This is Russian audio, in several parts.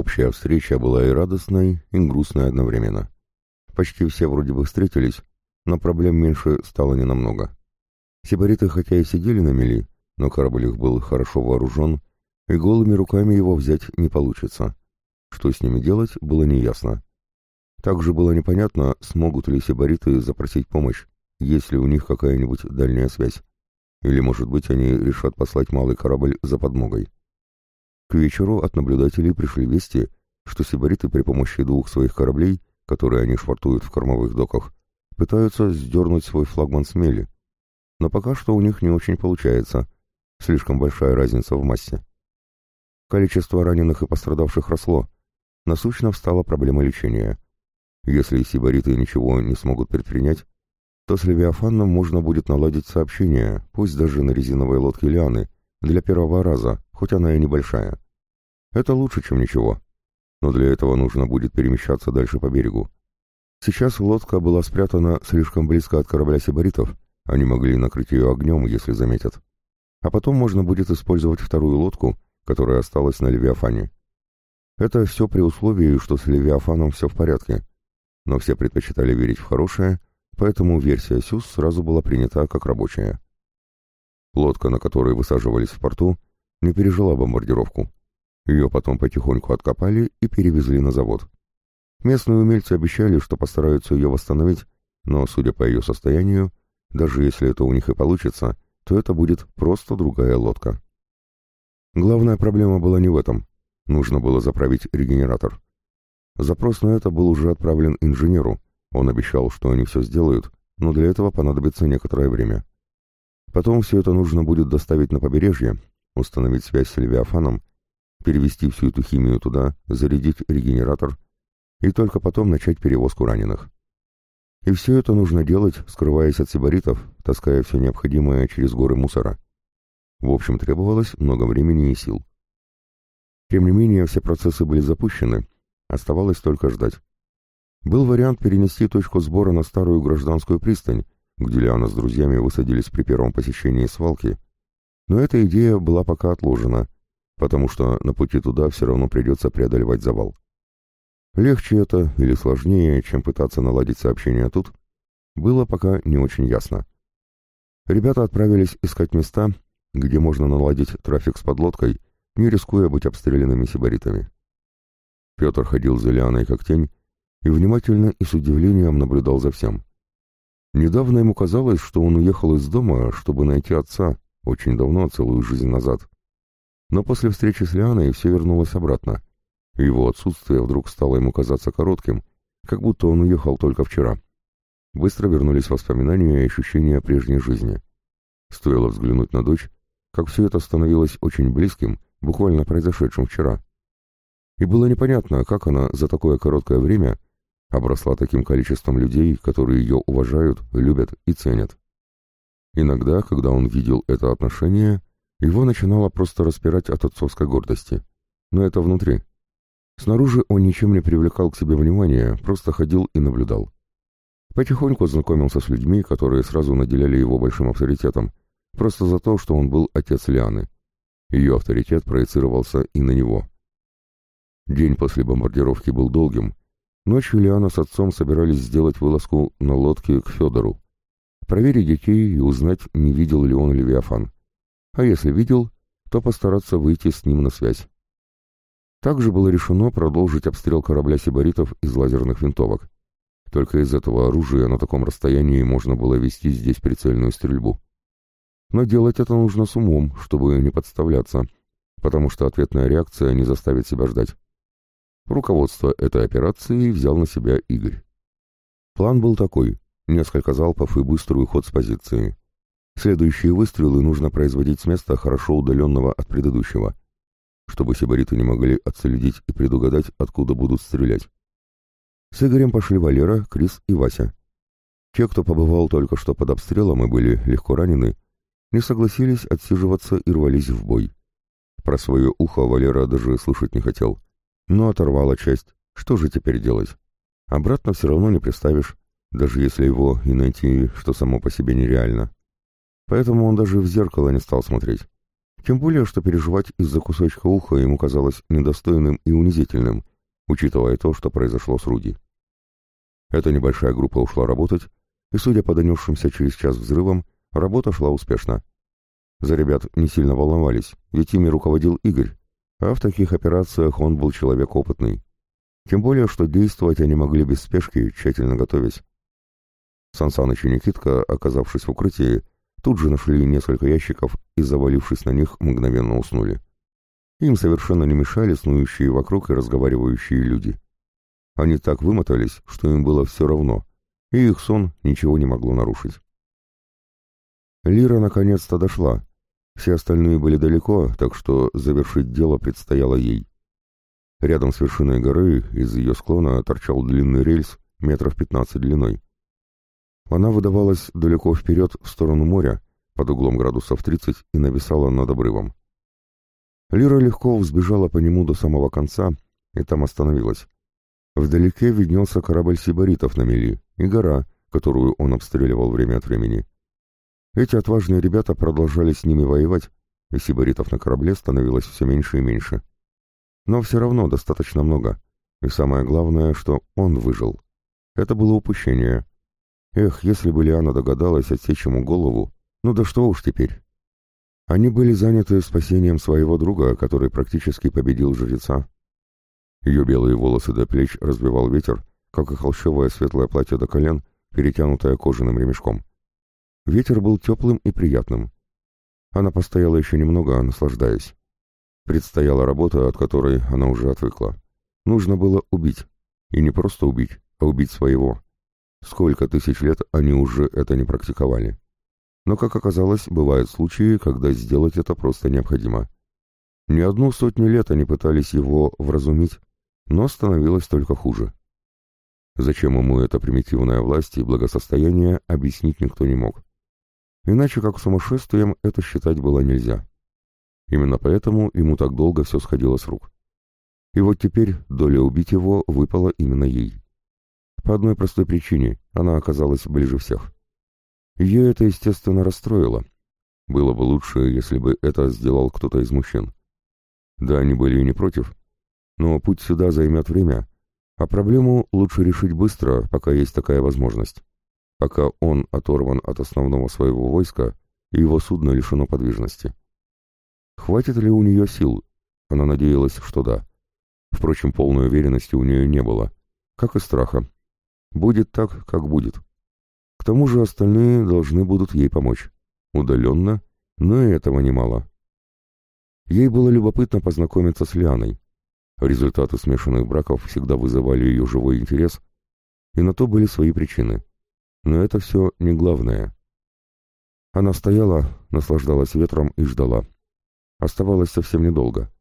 Общая встреча была и радостной, и грустной одновременно. Почти все вроде бы встретились, но проблем меньше стало ненамного. Сибариты хотя и сидели на мели, но корабль их был хорошо вооружен, и голыми руками его взять не получится. Что с ними делать, было неясно. Также было непонятно, смогут ли сибариты запросить помощь, есть ли у них какая-нибудь дальняя связь. Или, может быть, они решат послать малый корабль за подмогой. К вечеру от наблюдателей пришли вести, что сибариты при помощи двух своих кораблей, которые они швартуют в кормовых доках, пытаются сдернуть свой флагман с мели. Но пока что у них не очень получается, слишком большая разница в массе. Количество раненых и пострадавших росло. Насущно встала проблема лечения. Если сибариты ничего не смогут предпринять, то с Левиафаном можно будет наладить сообщение, пусть даже на резиновой лодке Лианы, для первого раза, хоть она и небольшая. Это лучше, чем ничего. Но для этого нужно будет перемещаться дальше по берегу. Сейчас лодка была спрятана слишком близко от корабля сибаритов, они могли накрыть ее огнем, если заметят. А потом можно будет использовать вторую лодку, которая осталась на Левиафане. Это все при условии, что с Левиафаном все в порядке. Но все предпочитали верить в хорошее, поэтому версия СЮС сразу была принята как рабочая. Лодка, на которой высаживались в порту, не пережила бомбардировку. Ее потом потихоньку откопали и перевезли на завод. Местные умельцы обещали, что постараются ее восстановить, но, судя по ее состоянию, даже если это у них и получится, то это будет просто другая лодка. Главная проблема была не в этом. Нужно было заправить регенератор. Запрос на это был уже отправлен инженеру, он обещал, что они все сделают, но для этого понадобится некоторое время. Потом все это нужно будет доставить на побережье, установить связь с Левиафаном, перевести всю эту химию туда, зарядить регенератор и только потом начать перевозку раненых. И все это нужно делать, скрываясь от сибаритов, таская все необходимое через горы мусора. В общем, требовалось много времени и сил. Тем не менее, все процессы были запущены, оставалось только ждать. Был вариант перенести точку сбора на старую гражданскую пристань, где Лиана с друзьями высадились при первом посещении свалки, но эта идея была пока отложена, потому что на пути туда все равно придется преодолевать завал. Легче это или сложнее, чем пытаться наладить сообщение тут, было пока не очень ясно. Ребята отправились искать места, где можно наладить трафик с подлодкой, не рискуя быть обстрелянными сибаритами. Петр ходил за Лианой как тень, и внимательно и с удивлением наблюдал за всем. Недавно ему казалось, что он уехал из дома, чтобы найти отца, очень давно, целую жизнь назад. Но после встречи с Лианой все вернулось обратно. Его отсутствие вдруг стало ему казаться коротким, как будто он уехал только вчера. Быстро вернулись воспоминания и ощущения прежней жизни. Стоило взглянуть на дочь, как все это становилось очень близким, буквально произошедшим вчера. И было непонятно, как она за такое короткое время обросла таким количеством людей, которые ее уважают, любят и ценят. Иногда, когда он видел это отношение, его начинало просто распирать от отцовской гордости. Но это внутри. Снаружи он ничем не привлекал к себе внимания, просто ходил и наблюдал. Потихоньку знакомился с людьми, которые сразу наделяли его большим авторитетом, просто за то, что он был отец Лианы. Ее авторитет проецировался и на него. День после бомбардировки был долгим, Ночью Лиана с отцом собирались сделать вылазку на лодке к Федору. Проверить детей и узнать, не видел ли он Левиафан. А если видел, то постараться выйти с ним на связь. Также было решено продолжить обстрел корабля сибаритов из лазерных винтовок. Только из этого оружия на таком расстоянии можно было вести здесь прицельную стрельбу. Но делать это нужно с умом, чтобы не подставляться, потому что ответная реакция не заставит себя ждать. Руководство этой операцией взял на себя Игорь. План был такой — несколько залпов и быстрый уход с позиции. Следующие выстрелы нужно производить с места, хорошо удаленного от предыдущего, чтобы сибариты не могли отследить и предугадать, откуда будут стрелять. С Игорем пошли Валера, Крис и Вася. Те, кто побывал только что под обстрелом и были легко ранены, не согласились отсиживаться и рвались в бой. Про свое ухо Валера даже слышать не хотел — но оторвала часть. Что же теперь делать? Обратно все равно не приставишь, даже если его и найти, что само по себе нереально. Поэтому он даже в зеркало не стал смотреть. Тем более, что переживать из-за кусочка уха ему казалось недостойным и унизительным, учитывая то, что произошло с Руди. Эта небольшая группа ушла работать, и, судя по донесшимся через час взрывам, работа шла успешно. За ребят не сильно волновались, ведь ими руководил Игорь, а в таких операциях он был человек опытный. Тем более, что действовать они могли без спешки, тщательно готовясь. Сансаныч и Никитка, оказавшись в укрытии, тут же нашли несколько ящиков и, завалившись на них, мгновенно уснули. Им совершенно не мешали снующие вокруг и разговаривающие люди. Они так вымотались, что им было все равно, и их сон ничего не могло нарушить. Лира наконец-то дошла. Все остальные были далеко, так что завершить дело предстояло ей. Рядом с вершиной горы из ее склона торчал длинный рельс метров пятнадцать длиной. Она выдавалась далеко вперед в сторону моря, под углом градусов 30 и нависала над обрывом. Лира легко взбежала по нему до самого конца и там остановилась. Вдалеке виднелся корабль сибаритов на мели и гора, которую он обстреливал время от времени. Эти отважные ребята продолжали с ними воевать, и сибаритов на корабле становилось все меньше и меньше. Но все равно достаточно много, и самое главное, что он выжил. Это было упущение, Эх, если бы Лиана догадалась отсечь ему голову, ну да что уж теперь. Они были заняты спасением своего друга, который практически победил жреца. Ее белые волосы до плеч разбивал ветер, как и холщовое светлое платье до колен, перетянутое кожаным ремешком. Ветер был теплым и приятным. Она постояла еще немного, наслаждаясь. Предстояла работа, от которой она уже отвыкла. Нужно было убить. И не просто убить, а убить своего. Сколько тысяч лет они уже это не практиковали. Но, как оказалось, бывают случаи, когда сделать это просто необходимо. Не одну сотню лет они пытались его вразумить, но становилось только хуже. Зачем ему эта примитивная власть и благосостояние, объяснить никто не мог. Иначе как сумасшествием это считать было нельзя. Именно поэтому ему так долго все сходило с рук. И вот теперь доля убить его выпала именно ей. По одной простой причине – она оказалась ближе всех. Ее это, естественно, расстроило. Было бы лучше, если бы это сделал кто-то из мужчин. Да, они были и не против, но путь сюда займет время, а проблему лучше решить быстро, пока есть такая возможность. Пока он оторван от основного своего войска, и его судно лишено подвижности. Хватит ли у нее сил? Она надеялась, что да. Впрочем, полной уверенности у нее не было, как и страха, Будет так, как будет. К тому же остальные должны будут ей помочь. Удаленно, но и этого немало. Ей было любопытно познакомиться с Лианой. Результаты смешанных браков всегда вызывали ее живой интерес, и на то были свои причины. Но это все не главное. Она стояла, наслаждалась ветром и ждала. Оставалось совсем недолго.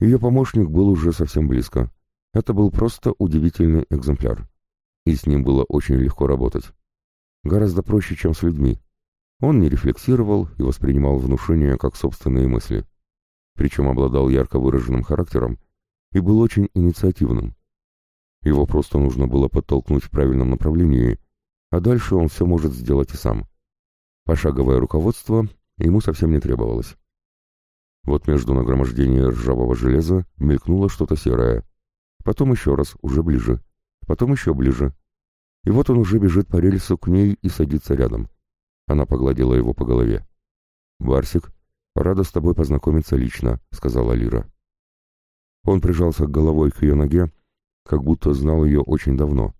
Ее помощник был уже совсем близко. Это был просто удивительный экземпляр и с ним было очень легко работать. Гораздо проще, чем с людьми. Он не рефлексировал и воспринимал внушения как собственные мысли. Причем обладал ярко выраженным характером и был очень инициативным. Его просто нужно было подтолкнуть в правильном направлении, а дальше он все может сделать и сам. Пошаговое руководство ему совсем не требовалось. Вот между нагромождением ржавого железа мелькнуло что-то серое. Потом еще раз, уже ближе потом еще ближе. И вот он уже бежит по рельсу к ней и садится рядом. Она погладила его по голове. «Барсик, рада с тобой познакомиться лично», — сказала Лира. Он прижался головой к ее ноге, как будто знал ее очень давно.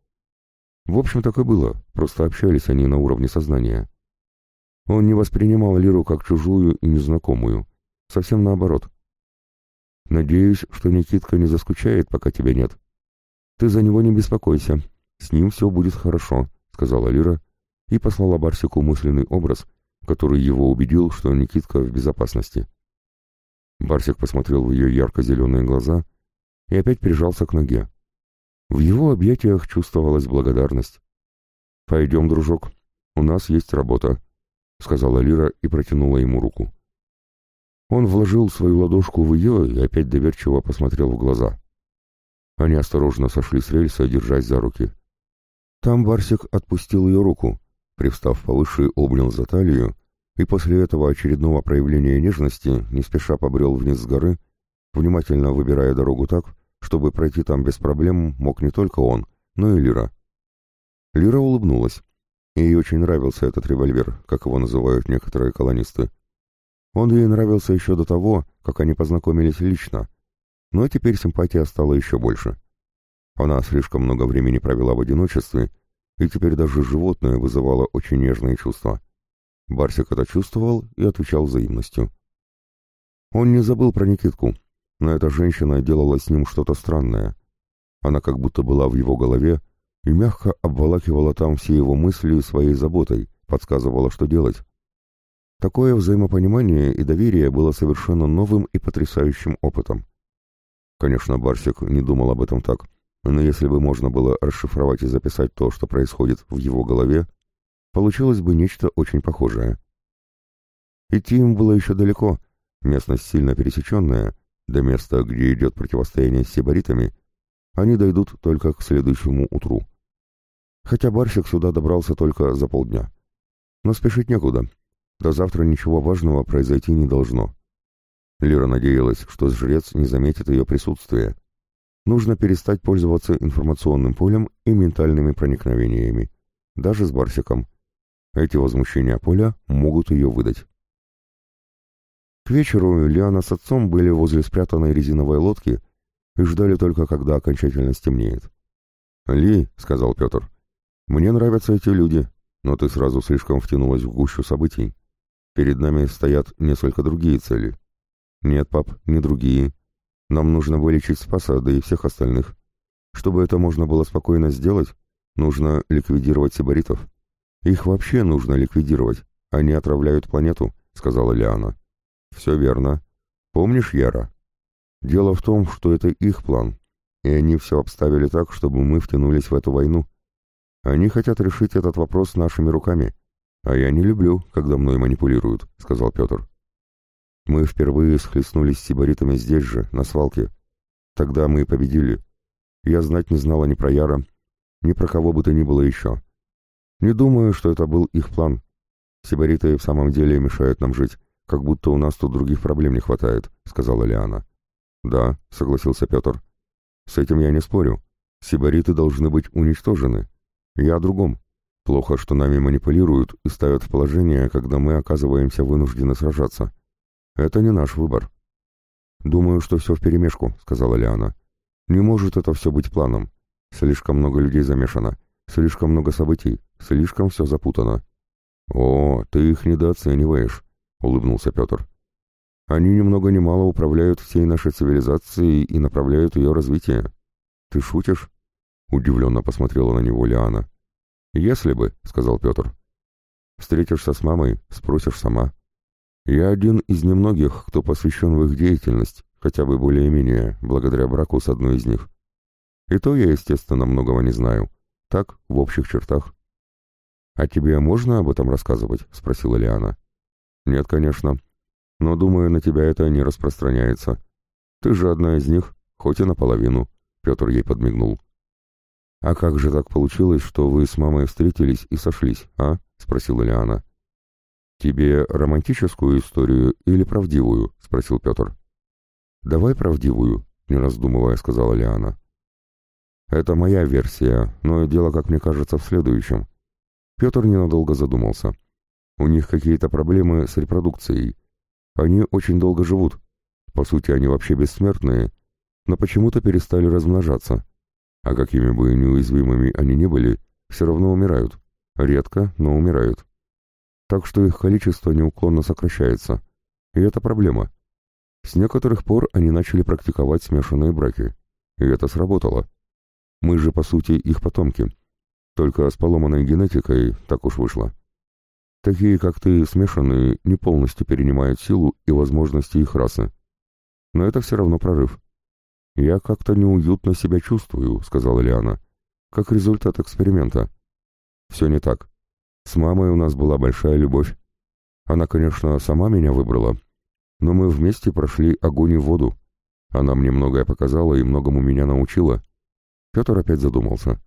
В общем, так и было, просто общались они на уровне сознания. Он не воспринимал Лиру как чужую и незнакомую, совсем наоборот. «Надеюсь, что Никитка не заскучает, пока тебя нет», «Ты за него не беспокойся, с ним все будет хорошо», — сказала Лира и послала Барсику мысленный образ, который его убедил, что Никитка в безопасности. Барсик посмотрел в ее ярко-зеленые глаза и опять прижался к ноге. В его объятиях чувствовалась благодарность. «Пойдем, дружок, у нас есть работа», — сказала Лира и протянула ему руку. Он вложил свою ладошку в ее и опять доверчиво посмотрел в глаза. Они осторожно сошли с рельса, держась за руки. Там Барсик отпустил ее руку, привстав повыше, обнял за талию и после этого очередного проявления нежности не спеша побрел вниз с горы, внимательно выбирая дорогу так, чтобы пройти там без проблем мог не только он, но и Лира. Лира улыбнулась. Ей очень нравился этот револьвер, как его называют некоторые колонисты. Он ей нравился еще до того, как они познакомились лично, но теперь симпатия стала еще больше. Она слишком много времени провела в одиночестве, и теперь даже животное вызывало очень нежные чувства. Барсик это чувствовал и отвечал взаимностью. Он не забыл про Никитку, но эта женщина делала с ним что-то странное. Она как будто была в его голове и мягко обволакивала там все его мысли своей заботой, подсказывала, что делать. Такое взаимопонимание и доверие было совершенно новым и потрясающим опытом. Конечно, Барсик не думал об этом так, но если бы можно было расшифровать и записать то, что происходит в его голове, получилось бы нечто очень похожее. Идти им было еще далеко, местность сильно пересеченная, до места, где идет противостояние с сибаритами, они дойдут только к следующему утру. Хотя Барсик сюда добрался только за полдня. Но спешить некуда. До завтра ничего важного произойти не должно. Лира надеялась, что жрец не заметит ее присутствие. Нужно перестать пользоваться информационным полем и ментальными проникновениями. Даже с Барсиком. Эти возмущения поля могут ее выдать. К вечеру Лиана с отцом были возле спрятанной резиновой лодки и ждали только, когда окончательно стемнеет. «Ли», — сказал Петр, — «мне нравятся эти люди, но ты сразу слишком втянулась в гущу событий. Перед нами стоят несколько другие цели». «Нет, пап, не другие. Нам нужно вылечить Спаса, да и всех остальных. Чтобы это можно было спокойно сделать, нужно ликвидировать сибаритов. Их вообще нужно ликвидировать. Они отравляют планету», — сказала Лиана. «Все верно. Помнишь Яра? Дело в том, что это их план, и они все обставили так, чтобы мы втянулись в эту войну. Они хотят решить этот вопрос нашими руками, а я не люблю, когда мной манипулируют», — сказал Петр. «Мы впервые схлестнулись с сибаритами здесь же, на свалке. Тогда мы победили. Я знать не знала ни про Яра, ни про кого бы то ни было еще. Не думаю, что это был их план. Сибариты в самом деле мешают нам жить, как будто у нас тут других проблем не хватает», — сказала Лиана. «Да», — согласился Петр. «С этим я не спорю. Сибариты должны быть уничтожены. Я о другом. Плохо, что нами манипулируют и ставят в положение, когда мы оказываемся вынуждены сражаться. Это не наш выбор». «Думаю, что все вперемешку», — сказала Лиана. «Не может это все быть планом. Слишком много людей замешано, слишком много событий, слишком все запутано». «О, ты их недооцениваешь», улыбнулся Петр. Они ни много ни мало управляют всей нашей цивилизацией и направляют ее развитие. Ты шутишь? Удивленно посмотрела на него Лиана. Если бы, сказал Петр. Встретишься с мамой, спросишь сама. Я один из немногих, кто посвящен в их деятельность, хотя бы более-менее, благодаря браку с одной из них. И то я, естественно, многого не знаю. Так, в общих чертах. «А тебе можно об этом рассказывать?» — спросила Лиана. «Нет, конечно. Но, думаю, на тебя это не распространяется. Ты же одна из них, хоть и наполовину», — Петр ей подмигнул. «А как же так получилось, что вы с мамой встретились и сошлись, а?» — спросила Лиана. «Тебе романтическую историю или правдивую?» — спросил Петр. «Давай правдивую», — не раздумывая сказала Лиана. «Это моя версия, но дело, как мне кажется, в следующем». Петр ненадолго задумался. У них какие-то проблемы с репродукцией. Они очень долго живут. По сути, они вообще бессмертные, но почему-то перестали размножаться. А какими бы неуязвимыми они ни были, все равно умирают. Редко, но умирают. Так что их количество неуклонно сокращается. И это проблема. С некоторых пор они начали практиковать смешанные браки. И это сработало. Мы же, по сути, их потомки. Только с поломанной генетикой так уж вышло. Такие, как ты, смешанные, не полностью перенимают силу и возможности их расы. Но это все равно прорыв. «Я как-то неуютно себя чувствую», — сказала Лиана, — «как результат эксперимента». «Все не так. С мамой у нас была большая любовь. Она, конечно, сама меня выбрала, но мы вместе прошли огонь и воду. Она мне многое показала и многому меня научила». Петр опять задумался.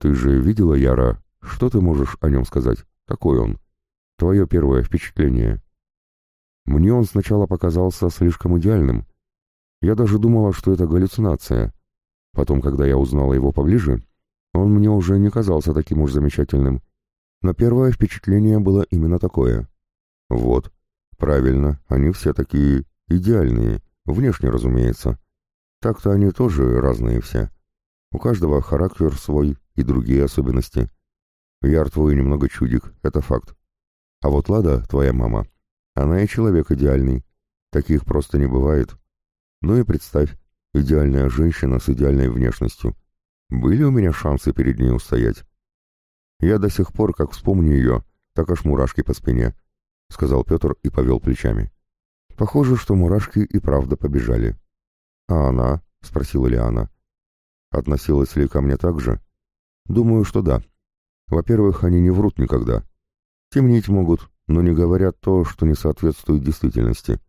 «Ты же видела Яра? Что ты можешь о нем сказать? Какой он?» Твое первое впечатление. Мне он сначала показался слишком идеальным. Я даже думала, что это галлюцинация. Потом, когда я узнала его поближе, он мне уже не казался таким уж замечательным. Но первое впечатление было именно такое. Вот, правильно, они все такие идеальные, внешне, разумеется. Так-то они тоже разные все. У каждого характер свой и другие особенности. Яр твой немного чудик, это факт. А вот Лада, твоя мама, она и человек идеальный. Таких просто не бывает. Ну и представь, идеальная женщина с идеальной внешностью. Были у меня шансы перед ней устоять. Я до сих пор, как вспомню ее, так аж мурашки по спине, — сказал Петр и повел плечами. Похоже, что мурашки и правда побежали. — А она? — спросила Лиана. — Относилась ли ко мне так же? — Думаю, что да. Во-первых, они не врут никогда. Темнить могут, но не говорят то, что не соответствует действительности.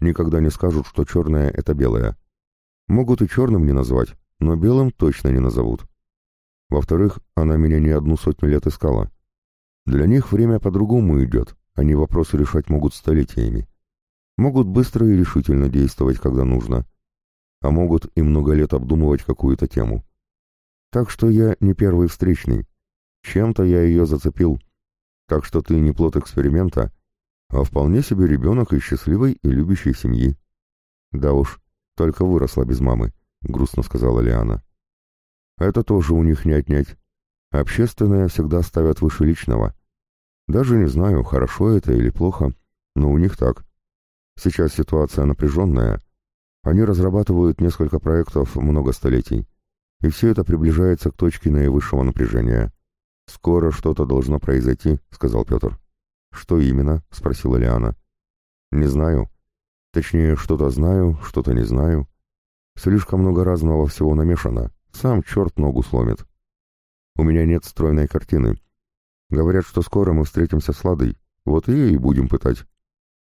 Никогда не скажут, что черное — это белое. Могут и черным не назвать, но белым точно не назовут. Во-вторых, она меня не одну сотню лет искала. Для них время по-другому идет, они вопросы решать могут столетиями. Могут быстро и решительно действовать, когда нужно. А могут и много лет обдумывать какую-то тему. Так что я не первый встречный. Чем-то я ее зацепил. Так что ты не плод эксперимента, а вполне себе ребенок из счастливой и любящей семьи. Да уж, только выросла без мамы, — грустно сказала Лиана. Это тоже у них не отнять. Общественное всегда ставят выше личного. Даже не знаю, хорошо это или плохо, но у них так. Сейчас ситуация напряженная. Они разрабатывают несколько проектов много столетий, и все это приближается к точке наивысшего напряжения. «Скоро что-то должно произойти», — сказал Петр. «Что именно?» — спросила Лиана. «Не знаю. Точнее, что-то знаю, что-то не знаю. Слишком много разного всего намешано. Сам черт ногу сломит. У меня нет стройной картины. Говорят, что скоро мы встретимся с Ладой. Вот ее и будем пытать.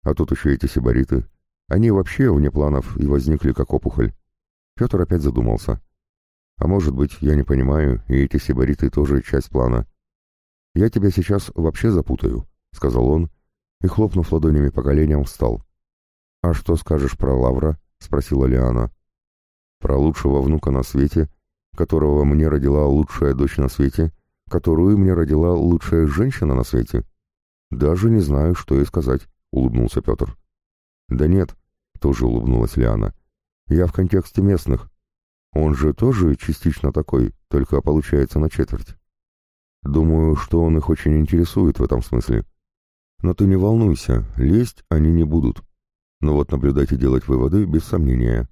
А тут еще эти сибариты. Они вообще вне планов и возникли как опухоль. Петр опять задумался. А может быть, я не понимаю, и эти сибариты тоже часть плана. Я тебя сейчас вообще запутаю, — сказал он, и, хлопнув ладонями по коленям, встал. «А что скажешь про Лавра?» — спросила Лиана. «Про лучшего внука на свете, которого мне родила лучшая дочь на свете, которую мне родила лучшая женщина на свете. Даже не знаю, что и сказать», — улыбнулся Петр. «Да нет», — тоже улыбнулась Лиана. «Я в контексте местных. Он же тоже частично такой, только получается на четверть. Думаю, что он их очень интересует в этом смысле. Но ты не волнуйся, лезть они не будут. Но вот наблюдать и делать выводы без сомнения.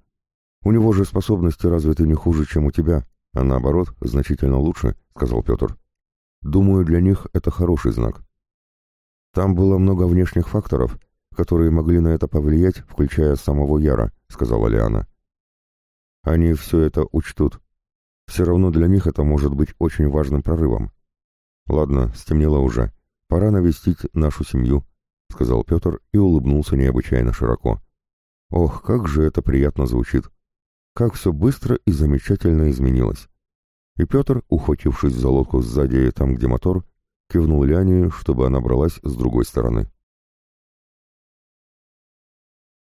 У него же способности развиты не хуже, чем у тебя, а наоборот, значительно лучше, сказал Петр. Думаю, для них это хороший знак. Там было много внешних факторов, которые могли на это повлиять, включая самого Яра, сказала Лиана. Они все это учтут. Все равно для них это может быть очень важным прорывом. Ладно, стемнело уже. Пора навестить нашу семью, — сказал Петр и улыбнулся необычайно широко. «Ох, как же это приятно звучит! Как все быстро и замечательно изменилось!» И Петр, ухватившись за лодку сзади там, где мотор, кивнул Ляне, чтобы она бралась с другой стороны.